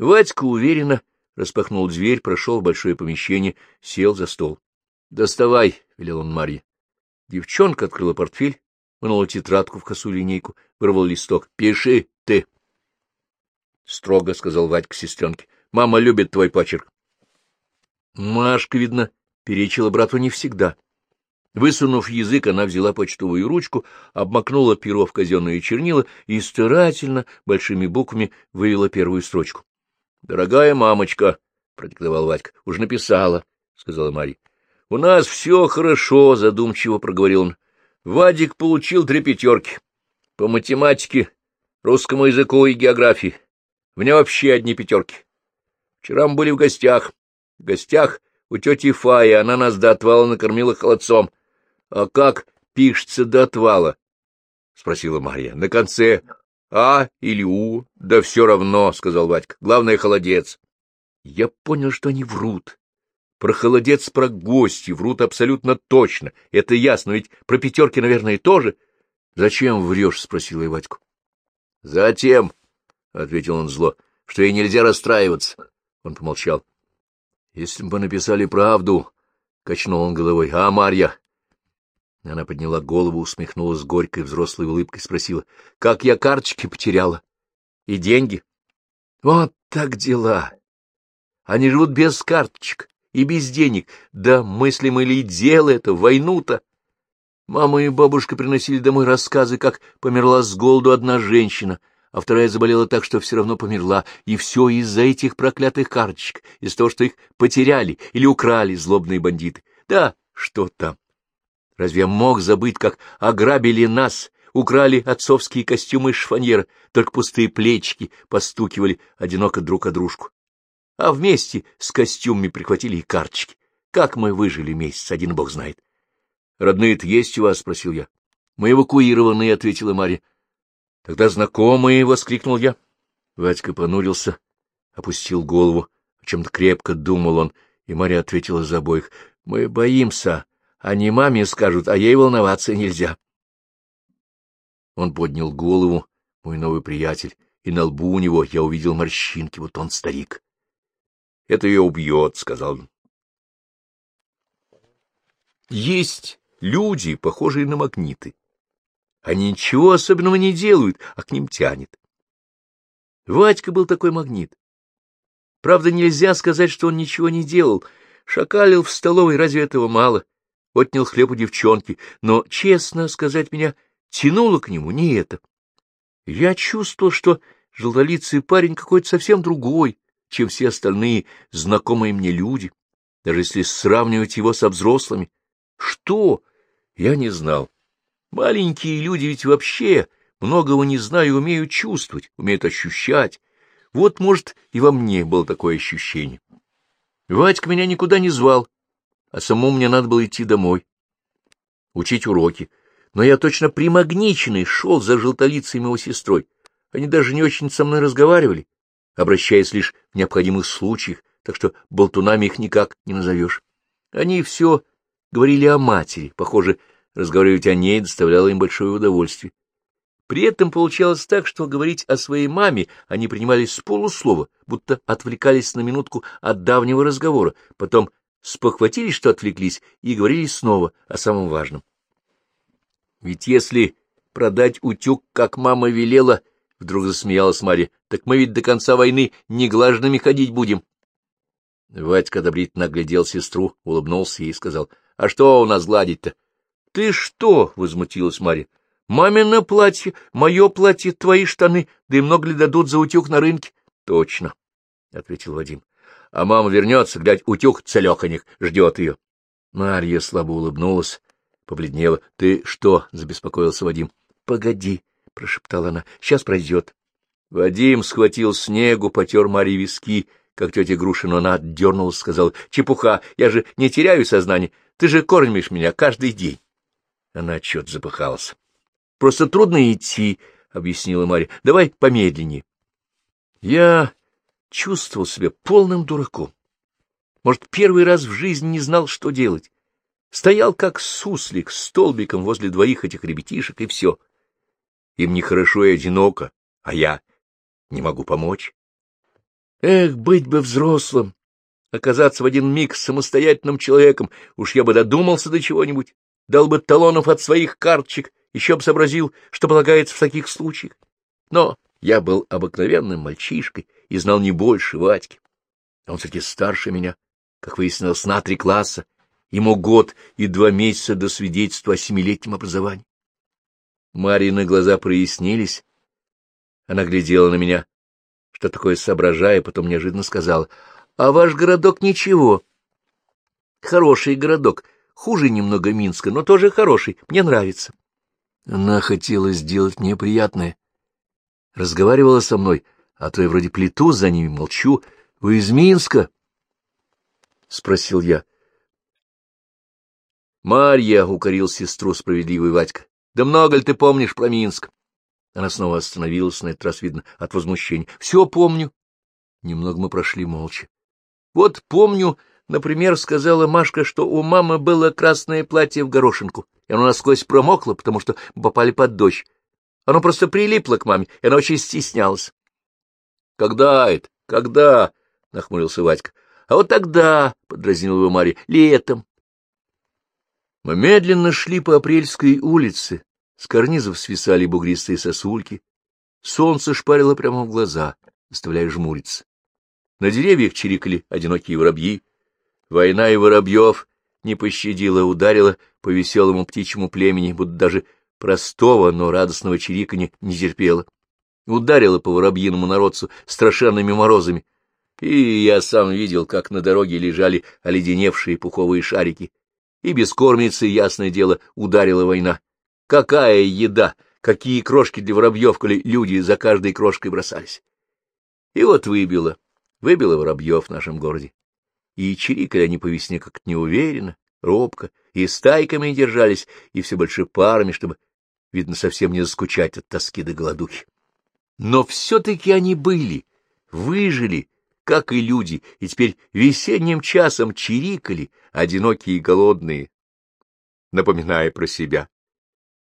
Вадька уверенно распахнул дверь, прошел в большое помещение, сел за стол. — Доставай, — велел он Марье. Девчонка открыла портфель, вынула тетрадку в косую линейку, вырвал листок. — Пиши ты. — строго сказал Вадька сестренке. — Мама любит твой почерк. Машка, видно, перечила брату не всегда. Высунув язык, она взяла почтовую ручку, обмакнула перо в казенные чернила и старательно, большими буквами, вывела первую строчку. — Дорогая мамочка, — продиктовал Вадька, — уж написала, — сказала Марья. — У нас все хорошо, — задумчиво проговорил он. Вадик получил три пятерки. По математике, русскому языку и географии. В нем вообще одни пятерки. Вчера мы были в гостях. В гостях у тети Фаи, она нас до отвала накормила холодцом. — А как пишется до отвала? — спросила Марья. — На конце А или У? Да все равно, — сказал Вадька. — Главное — холодец. Я понял, что они врут. Про холодец, про гости врут абсолютно точно. Это ясно, ведь про пятерки, наверное, тоже. — Зачем врешь? — спросила я Вадьку. — Затем, — ответил он зло, — что ей нельзя расстраиваться. Он помолчал. — Если бы написали правду, — качнул он головой, — а Марья? Она подняла голову, усмехнулась горькой взрослой улыбкой, спросила, — как я карточки потеряла? И деньги? — Вот так дела. Они живут без карточек и без денег. Да мыслим или дело это, войну-то. Мама и бабушка приносили домой рассказы, как померла с голоду одна женщина, а вторая заболела так, что все равно померла, и все из-за этих проклятых карточек, из-за того, что их потеряли или украли злобные бандиты. Да, что там? Разве я мог забыть, как ограбили нас, украли отцовские костюмы из шфаньера, только пустые плечики постукивали одиноко друг о дружку. А вместе с костюмами прихватили и карточки. Как мы выжили месяц, один бог знает. — Родные-то есть у вас? — спросил я. — Мы эвакуированные, — ответила Марья. — Тогда знакомые, — воскликнул я. Вадька понурился, опустил голову. О чем-то крепко думал он, и Марья ответила за обоих. — Мы боимся. Они маме скажут, а ей волноваться нельзя. Он поднял голову, мой новый приятель, и на лбу у него я увидел морщинки, вот он старик. — Это ее убьет, — сказал он. Есть люди, похожие на магниты. Они ничего особенного не делают, а к ним тянет. Вадька был такой магнит. Правда, нельзя сказать, что он ничего не делал. Шакалил в столовой, разве этого мало? Отнял хлеб у девчонки, но, честно сказать, меня тянуло к нему не это. Я чувствовал, что желтолицый парень какой-то совсем другой, чем все остальные знакомые мне люди, даже если сравнивать его со взрослыми. Что? Я не знал. Маленькие люди ведь вообще многого не знаю, умеют чувствовать, умеют ощущать. Вот, может, и во мне было такое ощущение. Вадька меня никуда не звал, а самому мне надо было идти домой, учить уроки. Но я точно примагниченный шел за желтолицей его сестрой. Они даже не очень со мной разговаривали, обращаясь лишь в необходимых случаях, так что болтунами их никак не назовешь. Они все говорили о матери, похоже, разговаривать о ней доставляло им большое удовольствие. При этом получалось так, что говорить о своей маме они принимались с полуслова, будто отвлекались на минутку от давнего разговора, потом спохватились, что отвлеклись, и говорили снова о самом важном. Ведь если продать утюг, как мама велела, — вдруг засмеялась Марья, — так мы ведь до конца войны неглаженными ходить будем. Вадька одобрительно оглядел сестру, улыбнулся ей и сказал, — А что у нас гладить-то? — Ты что? — возмутилась Марья. — Мамино платье, мое платье, твои штаны, да и много ли дадут за утюг на рынке? — Точно, — ответил Вадим а мама вернется, глядь, утюг целеханих ждет ее. Марья слабо улыбнулась, побледнела. — Ты что? — забеспокоился Вадим. — Погоди, — прошептала она, — сейчас пройдет. Вадим схватил снегу, потер Марье виски, как тетя Груша, но она отдернулась, сказала, — Чепуха, я же не теряю сознание, ты же кормишь меня каждый день. Она отчет запыхалась. — Просто трудно идти, — объяснила Марья. — Давай помедленнее. Я чувствовал себя полным дураком. Может, первый раз в жизни не знал, что делать. Стоял как суслик столбиком возле двоих этих ребятишек, и все. Им нехорошо и одиноко, а я не могу помочь. Эх, быть бы взрослым, оказаться в один миг самостоятельным человеком, уж я бы додумался до чего-нибудь, дал бы талонов от своих карточек, еще бы сообразил, что полагается в таких случаях. Но я был обыкновенным мальчишкой и знал не больше Вадьки. Он все-таки старше меня, как выяснилось, на три класса. Ему год и два месяца до свидетельства о семилетнем образовании. Марьины глаза прояснились. Она глядела на меня, что такое соображая, потом неожиданно сказала, — А ваш городок ничего. Хороший городок, хуже немного Минска, но тоже хороший, мне нравится. Она хотела сделать мне приятное. Разговаривала со мной, а то я вроде плету за ними, молчу. — Вы из Минска? — спросил я. — Марья, — укорил сестру справедливый Вадька, — да много ли ты помнишь про Минск? Она снова остановилась, на этот раз видно, от возмущения. — Все помню. Немного мы прошли молча. — Вот помню, например, сказала Машка, что у мамы было красное платье в горошинку, и оно насквозь промокло, потому что попали под дождь. Оно просто прилипло к маме, и она очень стеснялась. — Когда это? Когда? — нахмурился Вадька. — А вот тогда, — подразнил его Марья, — летом. Мы медленно шли по Апрельской улице, с карнизов свисали бугристые сосульки, солнце шпарило прямо в глаза, заставляя жмуриться. На деревьях чирикали одинокие воробьи. Война и воробьев не пощадила, ударила по веселому птичьему племени, будто даже простого, но радостного чириканья не терпела. Ударила по воробьиному народцу страшенными морозами, и я сам видел, как на дороге лежали оледеневшие пуховые шарики. И без кормицы, ясное дело, ударила война. Какая еда! Какие крошки для воробьев, коли люди за каждой крошкой бросались! И вот выбило, выбило воробьев в нашем городе. И чирикали они по весне как-то неуверенно, робко, и стайками держались, и все больше парами, чтобы, видно, совсем не заскучать от тоски до голодухи. Но все-таки они были, выжили, как и люди, и теперь весенним часом чирикали, одинокие и голодные, напоминая про себя.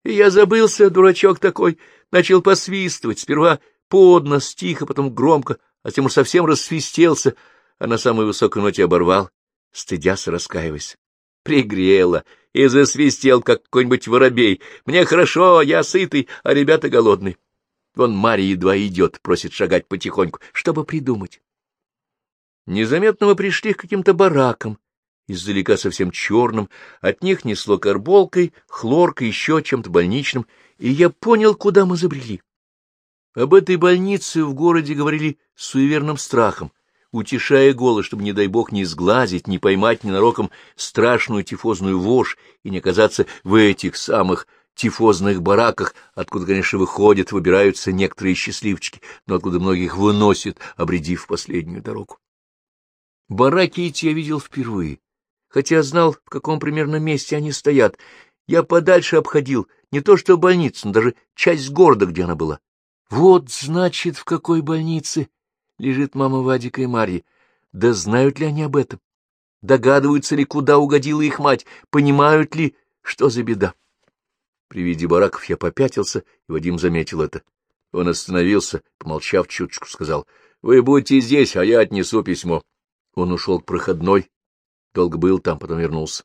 И я забылся, дурачок такой, начал посвистывать, сперва под нос, тихо, потом громко, а уж совсем рассвистелся, а на самой высокой ноте оборвал, стыдясь раскаиваясь. Пригрело, и засвистел, как какой-нибудь воробей. Мне хорошо, я сытый, а ребята голодные. Вон Марья едва идет, просит шагать потихоньку, чтобы придумать. Незаметно мы пришли к каким-то баракам, издалека совсем черным, от них несло карболкой, хлоркой, еще чем-то больничным, и я понял, куда мы забрели. Об этой больнице в городе говорили с суеверным страхом, утешая голос, чтобы, не дай бог, не сглазить, не поймать ненароком страшную тифозную вошь и не оказаться в этих самых тифозных бараках, откуда, конечно, выходят, выбираются некоторые счастливчики, но откуда многих выносят, обредив последнюю дорогу. Бараки эти я видел впервые, хотя знал, в каком примерно месте они стоят. Я подальше обходил не то что больницу, но даже часть города, где она была. Вот, значит, в какой больнице лежит мама Вадика и Марьи. Да знают ли они об этом? Догадываются ли, куда угодила их мать? Понимают ли, что за беда? При виде бараков я попятился, и Вадим заметил это. Он остановился, помолчав чуточку, сказал, — Вы будьте здесь, а я отнесу письмо. Он ушел к проходной, долго был там, потом вернулся.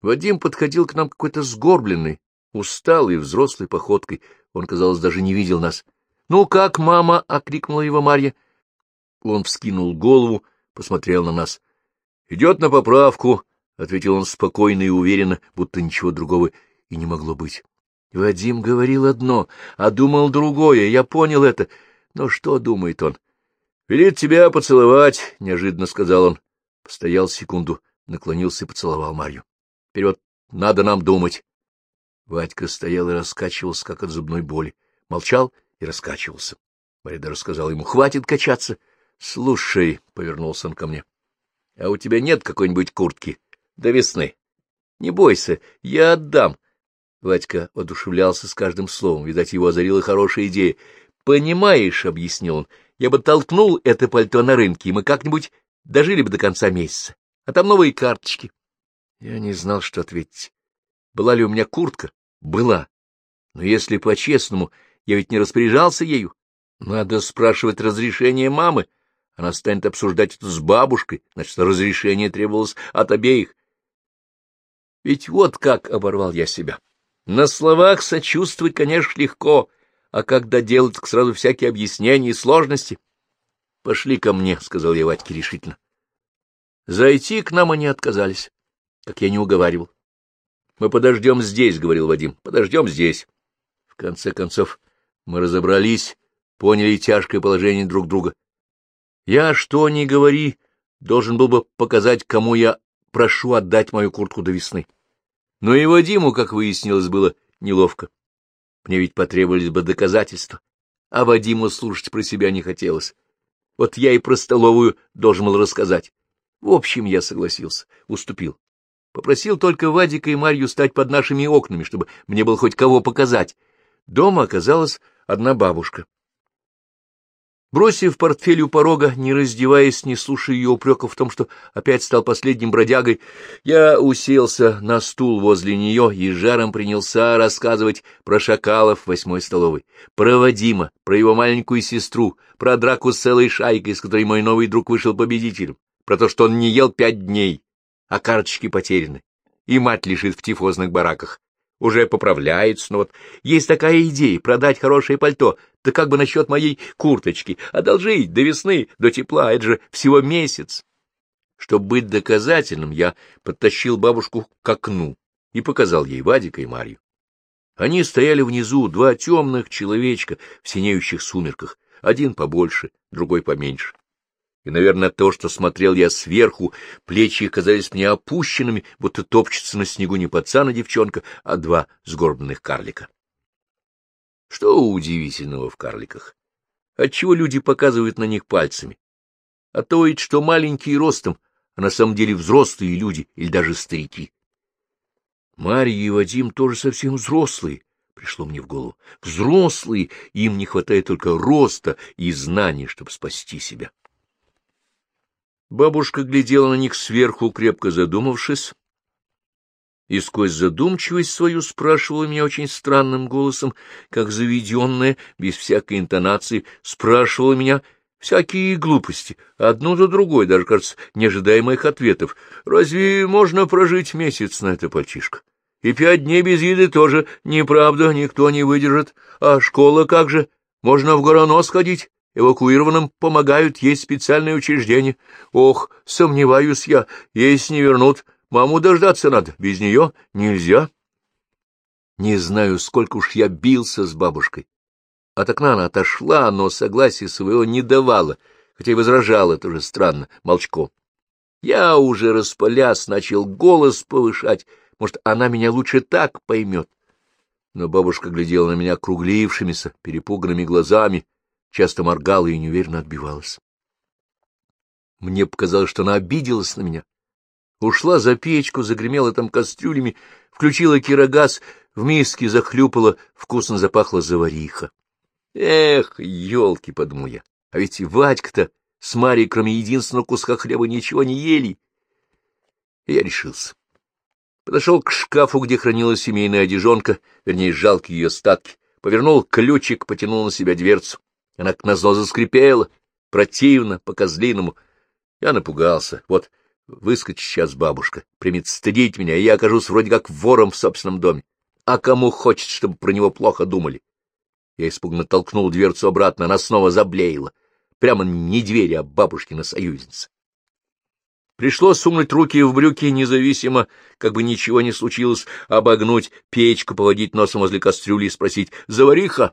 Вадим подходил к нам какой-то сгорбленный, усталый, взрослой походкой. Он, казалось, даже не видел нас. — Ну как, мама? — окликнула его Марья. Он вскинул голову, посмотрел на нас. — Идет на поправку, — ответил он спокойно и уверенно, будто ничего другого и не могло быть. Вадим говорил одно, а думал другое, я понял это. Но что думает он? — Велит тебя поцеловать, — неожиданно сказал он. Постоял секунду, наклонился и поцеловал Марью. — вот надо нам думать. Вадька стоял и раскачивался, как от зубной боли. Молчал и раскачивался. Марья даже сказала ему, — хватит качаться. — Слушай, — повернулся он ко мне, — а у тебя нет какой-нибудь куртки? До весны. Не бойся, я отдам. Вадька одушевлялся с каждым словом. Видать, его озарила хорошая идея. — Понимаешь, — объяснил он, я бы толкнул это пальто на рынке, и мы как-нибудь дожили бы до конца месяца. А там новые карточки. Я не знал, что ответить. Была ли у меня куртка? Была. Но если по-честному, я ведь не распоряжался ею. Надо спрашивать разрешение мамы. Она станет обсуждать это с бабушкой, значит, разрешение требовалось от обеих. Ведь вот как оборвал я себя. На словах сочувствовать, конечно, легко, а когда делать, так сразу всякие объяснения и сложности. — Пошли ко мне, — сказал я Вадьке решительно. Зайти к нам они отказались, как я не уговаривал. — Мы подождем здесь, — говорил Вадим, — подождем здесь. В конце концов, мы разобрались, поняли тяжкое положение друг друга. Я, что ни говори, должен был бы показать, кому я прошу отдать мою куртку до весны. Но и Вадиму, как выяснилось, было неловко. Мне ведь потребовались бы доказательства, а Вадиму слушать про себя не хотелось. Вот я и про столовую должен был рассказать. В общем, я согласился, уступил. Попросил только Вадика и Марью стать под нашими окнами, чтобы мне было хоть кого показать. Дома оказалась одна бабушка. Бросив портфель у порога, не раздеваясь, не слушая ее упреков в том, что опять стал последним бродягой, я уселся на стул возле нее и жаром принялся рассказывать про шакалов в восьмой столовой, про Вадима, про его маленькую сестру, про драку с целой шайкой, с которой мой новый друг вышел победителем, про то, что он не ел пять дней, а карточки потеряны, и мать лежит в тифозных бараках уже поправляется, но вот есть такая идея — продать хорошее пальто, да как бы насчет моей курточки, одолжить до весны, до тепла, это же всего месяц. Чтобы быть доказательным, я подтащил бабушку к окну и показал ей Вадика и Марью. Они стояли внизу, два темных человечка в синеющих сумерках, один побольше, другой поменьше и, наверное, от того, что смотрел я сверху, плечи казались мне опущенными, будто топчется на снегу не пацан и девчонка, а два сгорбленных карлика. Что удивительного в карликах? Отчего люди показывают на них пальцами? А то ведь, что маленькие ростом, а на самом деле взрослые люди или даже старики. Марья и Вадим тоже совсем взрослые, пришло мне в голову. Взрослые, им не хватает только роста и знаний, чтобы спасти себя. Бабушка глядела на них сверху, крепко задумавшись, и сквозь задумчивость свою спрашивала меня очень странным голосом, как заведенная, без всякой интонации, спрашивала меня всякие глупости, одну за другой, даже, кажется, не ответов. Разве можно прожить месяц на это, пальчишка? И пять дней без еды тоже неправда, никто не выдержит. А школа как же? Можно в Горонос ходить? Эвакуированным помогают, есть специальные учреждения. Ох, сомневаюсь я, если не вернут, маму дождаться надо, без нее нельзя. Не знаю, сколько уж я бился с бабушкой. От окна она отошла, но согласия своего не давала, хотя и возражала, тоже странно, молчком. Я уже распалясь, начал голос повышать, может, она меня лучше так поймет. Но бабушка глядела на меня округлившимися, перепуганными глазами, часто моргала и неуверенно отбивалась. Мне показалось, что она обиделась на меня. Ушла за печку, загремела там кастрюлями, включила кирогаз, в миске захлюпала, вкусно запахло завариха. Эх, елки, подумал я, а ведь и Вадька-то с Марьей, кроме единственного куска хлеба, ничего не ели. Я решился. Подошел к шкафу, где хранилась семейная одежонка, вернее, жалкие ее статки, повернул ключик, потянул на себя дверцу. Она к назло заскрипела, противно, по-козлиному. Я напугался. Вот выскочит сейчас бабушка, примет стыдить меня, и я окажусь вроде как вором в собственном доме. А кому хочет, чтобы про него плохо думали? Я испуганно толкнул дверцу обратно, она снова заблеяла. Прямо не дверь, а бабушкина союзница. Пришлось сунуть руки в брюки, независимо, как бы ничего не случилось, обогнуть печку, поводить носом возле кастрюли и спросить «Завариха?»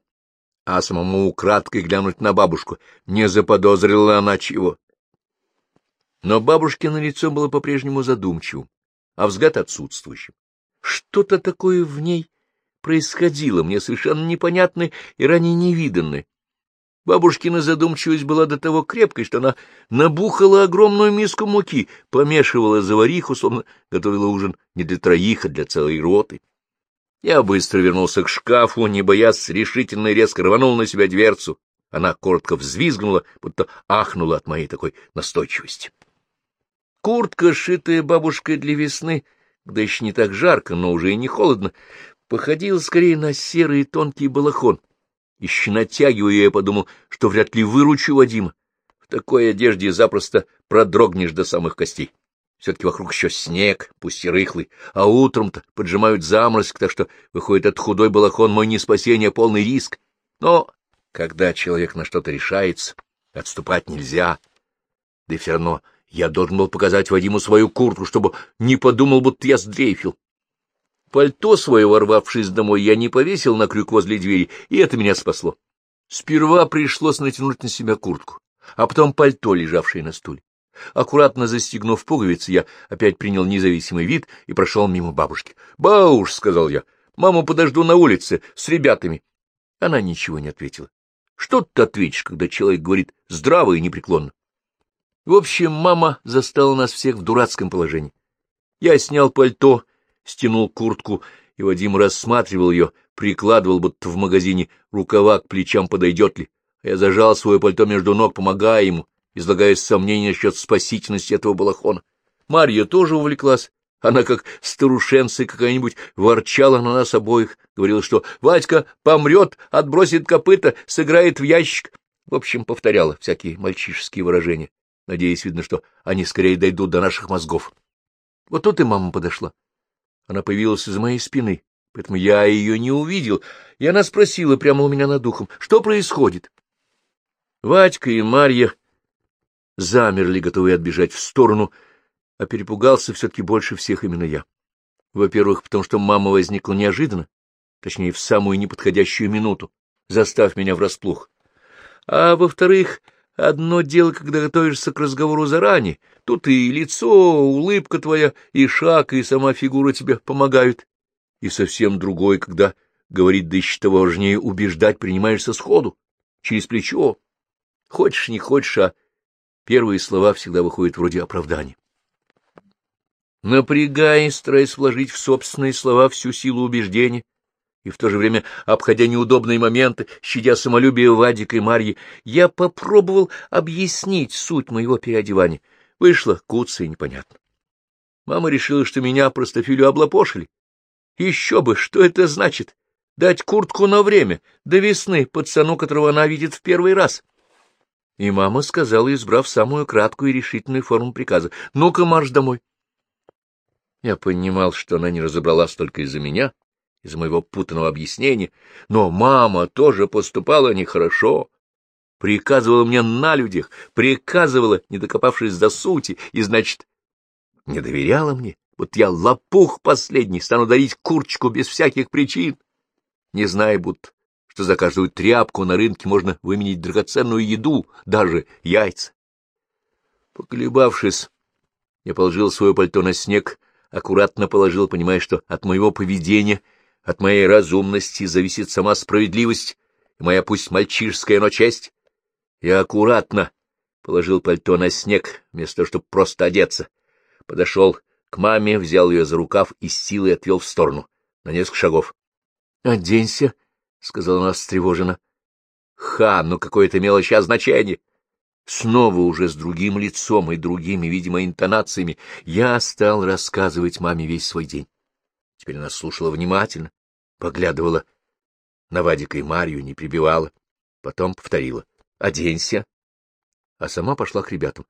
А самому украдкой глянуть на бабушку, не заподозрила она чего. Но бабушкино лицо было по-прежнему задумчивым, а взгляд отсутствующим. Что-то такое в ней происходило, мне совершенно непонятное и ранее невиданное. Бабушкина задумчивость была до того крепкой, что она набухала огромную миску муки, помешивала завариху, словно готовила ужин не для троих, а для целой роты. Я быстро вернулся к шкафу, не боясь, решительно и резко рванул на себя дверцу. Она коротко взвизгнула, будто ахнула от моей такой настойчивости. Куртка, сшитая бабушкой для весны, когда еще не так жарко, но уже и не холодно, походила скорее на серый тонкий балахон. Еще натягиваю, я подумал, что вряд ли выручу Вадима. В такой одежде запросто продрогнешь до самых костей. Все-таки вокруг еще снег, пусть и рыхлый, а утром-то поджимают заморозк, так что, выходит, этот худой балахон мой не спасение, а полный риск. Но когда человек на что-то решается, отступать нельзя. Да и все равно я должен был показать Вадиму свою куртку, чтобы не подумал, будто я сдрейфил. Пальто свое, ворвавшись домой, я не повесил на крюк возле двери, и это меня спасло. Сперва пришлось натянуть на себя куртку, а потом пальто, лежавшее на стуле. Аккуратно застегнув пуговицы, я опять принял независимый вид и прошел мимо бабушки. — Бауш, — сказал я, — маму подожду на улице с ребятами. Она ничего не ответила. Что ты ответишь, когда человек говорит здраво и непреклонно? В общем, мама застала нас всех в дурацком положении. Я снял пальто, стянул куртку, и Вадим рассматривал ее, прикладывал, будто в магазине, рукава к плечам подойдет ли. Я зажал свое пальто между ног, помогая ему, излагая сомнения насчет спасительности этого балахона. Марья тоже увлеклась. Она, как старушенция какая-нибудь, ворчала на нас обоих, говорила, что Вадька помрет, отбросит копыта, сыграет в ящик. В общем, повторяла всякие мальчишеские выражения, надеясь, видно, что они скорее дойдут до наших мозгов. Вот тут и мама подошла. Она появилась из моей спины, поэтому я ее не увидел, и она спросила прямо у меня над духом, что происходит. Вадька и Марья замерли, готовые отбежать в сторону, а перепугался все-таки больше всех именно я. Во-первых, потому что мама возникла неожиданно, точнее, в самую неподходящую минуту, застав меня врасплох. А во-вторых, одно дело, когда готовишься к разговору заранее, тут и лицо, улыбка твоя, и шаг, и сама фигура тебе помогают, и совсем другое, когда, говорит, да еще того важнее, убеждать принимаешься сходу, через плечо. Хочешь, не хочешь, а первые слова всегда выходят вроде оправдания. Напрягаясь, стараясь вложить в собственные слова всю силу убеждения, и в то же время, обходя неудобные моменты, щадя самолюбие Вадика и Марьи, я попробовал объяснить суть моего переодевания. Вышло куца и непонятно. Мама решила, что меня простофилю облапошили. Еще бы, что это значит? Дать куртку на время, до весны, пацану, которого она видит в первый раз. И мама сказала, избрав самую краткую и решительную форму приказа, «Ну-ка, марш домой». Я понимал, что она не разобралась только из-за меня, из-за моего путанного объяснения, но мама тоже поступала нехорошо, приказывала мне на людях, приказывала, не докопавшись до сути, и, значит, не доверяла мне. Вот я лопух последний, стану дарить курочку без всяких причин, не зная, будто, что за каждую тряпку на рынке можно выменить драгоценную еду, даже яйца. Поколебавшись, я положил свое пальто на снег, аккуратно положил, понимая, что от моего поведения, от моей разумности зависит сама справедливость и моя пусть мальчишская, но честь. Я аккуратно положил пальто на снег, вместо того, чтобы просто одеться. Подошел к маме, взял ее за рукав и силой отвел в сторону, на несколько шагов. — Оденься, — сказала она встревоженно. — Ха, ну какое-то мелочь значение. Снова уже с другим лицом и другими, видимо, интонациями я стал рассказывать маме весь свой день. Теперь она слушала внимательно, поглядывала на Вадика и Марию, не прибивала. Потом повторила «Оденься». А сама пошла к ребятам.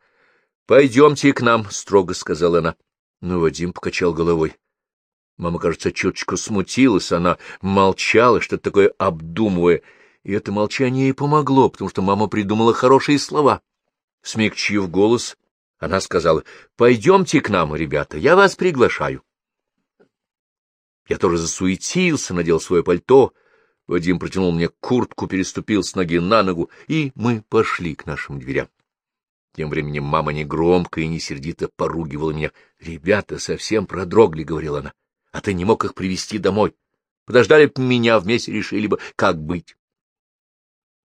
«Пойдемте к нам», — строго сказала она. Но Вадим покачал головой. Мама, кажется, чуточку смутилась, она молчала, что-то такое обдумывая, и это молчание ей помогло, потому что мама придумала хорошие слова. Смягчив голос, она сказала, — Пойдемте к нам, ребята, я вас приглашаю. Я тоже засуетился, надел свое пальто. Вадим протянул мне куртку, переступил с ноги на ногу, и мы пошли к нашим дверям. Тем временем мама негромко и не сердито поругивала меня. — Ребята совсем продрогли, — говорила она, — а ты не мог их привести домой. Подождали бы меня, вместе решили бы, как быть.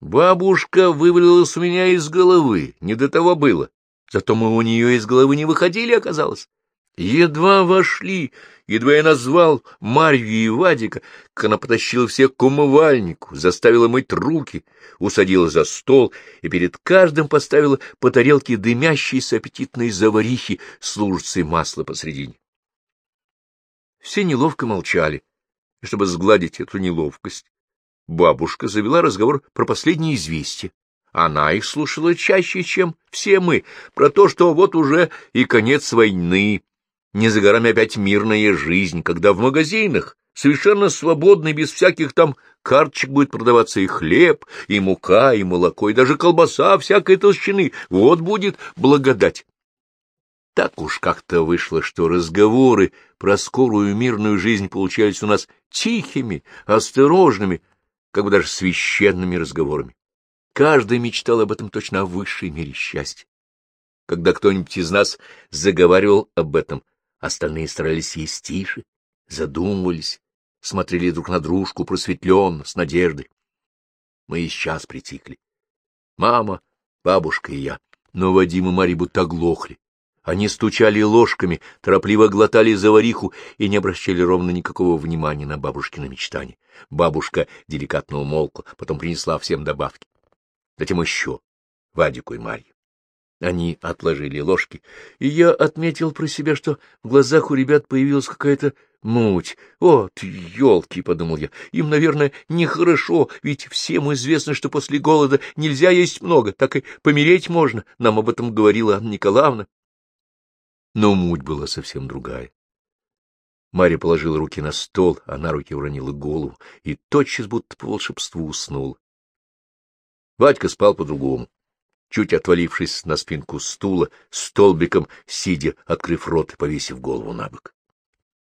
Бабушка вывалилась у меня из головы, не до того было. Зато мы у нее из головы не выходили, оказалось. Едва вошли, едва я назвал Марью и Вадика, как она потащила всех к умывальнику, заставила мыть руки, усадила за стол и перед каждым поставила по тарелке дымящейся аппетитной заварихи с лужицей масла посредине. Все неловко молчали, и чтобы сгладить эту неловкость, бабушка завела разговор про последние известия. Она их слушала чаще, чем все мы, про то, что вот уже и конец войны, не за горами опять мирная жизнь, когда в магазинах совершенно свободно, без всяких там карточек будет продаваться и хлеб, и мука, и молоко, и даже колбаса всякой толщины. Вот будет благодать. Так уж как-то вышло, что разговоры про скорую мирную жизнь получались у нас тихими, осторожными, как бы даже священными разговорами. Каждый мечтал об этом точно о высшей мере счастья. Когда кто-нибудь из нас заговаривал об этом, остальные старались есть тише, задумывались, смотрели друг на дружку просветленно, с надеждой. Мы и сейчас притихли. Мама, бабушка и я. Но Вадим и Марья будто оглохли. Они стучали ложками, торопливо глотали завариху и не обращали ровно никакого внимания на бабушкино мечтание. Бабушка деликатно умолкла, потом принесла всем добавки. Затем еще Вадику и Марье. Они отложили ложки, и я отметил про себя, что в глазах у ребят появилась какая-то муть. Вот, елки, — подумал я, — им, наверное, нехорошо, ведь всем известно, что после голода нельзя есть много, так и помереть можно, нам об этом говорила Анна Николаевна. Но муть была совсем другая. Марья положила руки на стол, а на руки уронила голову и тотчас будто по волшебству уснула. Вадька спал по-другому, чуть отвалившись на спинку стула, столбиком сидя, открыв рот и повесив голову на бок.